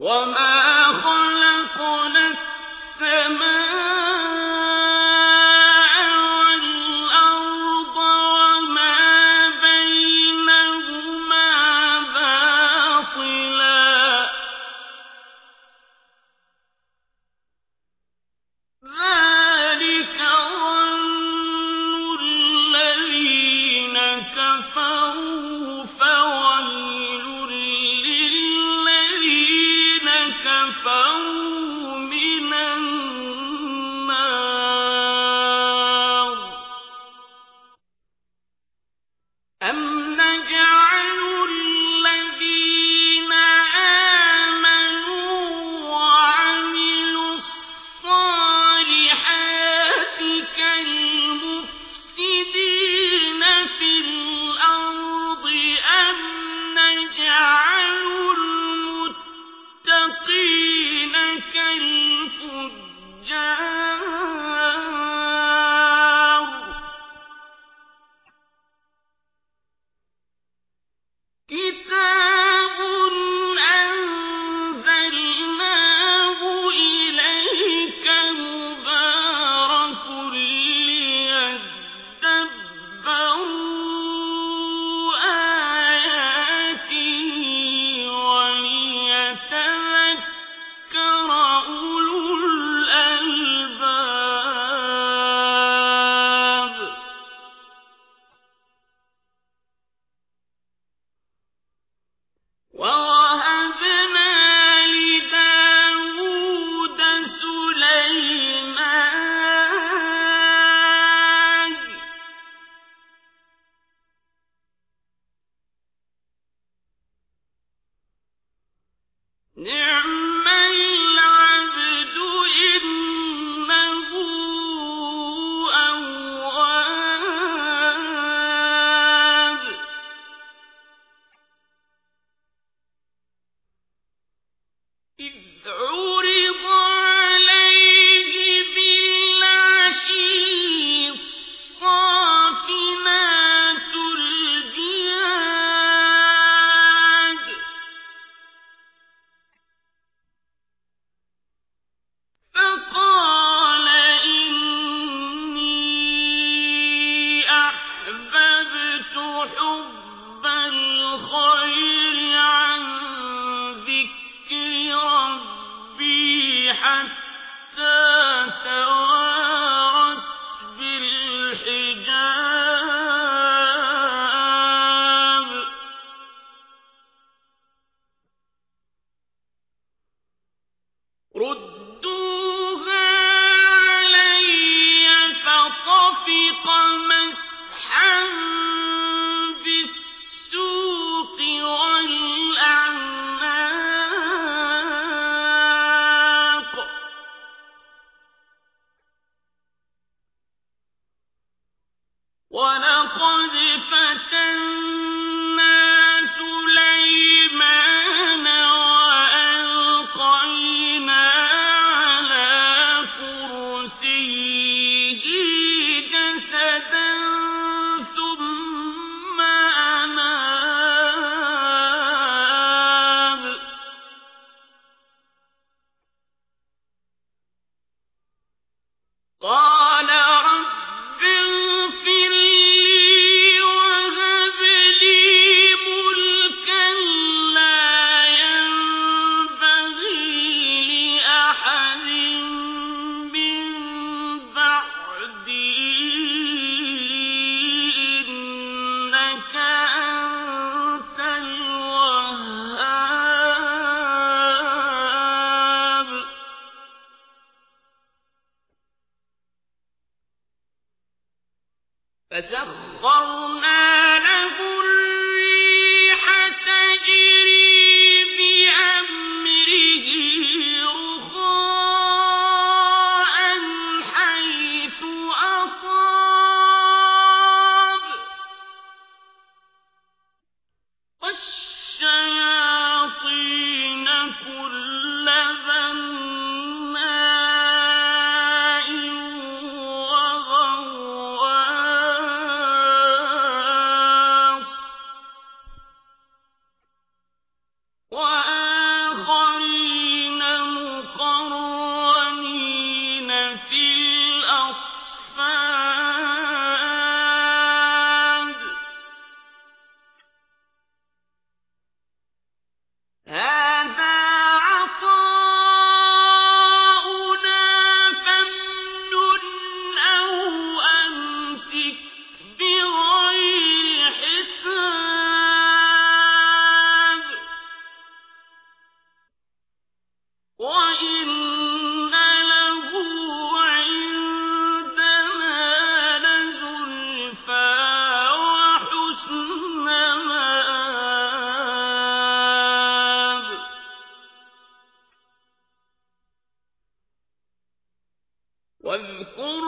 وما خلقنا السماء إذ عرض فسخرنا واذكر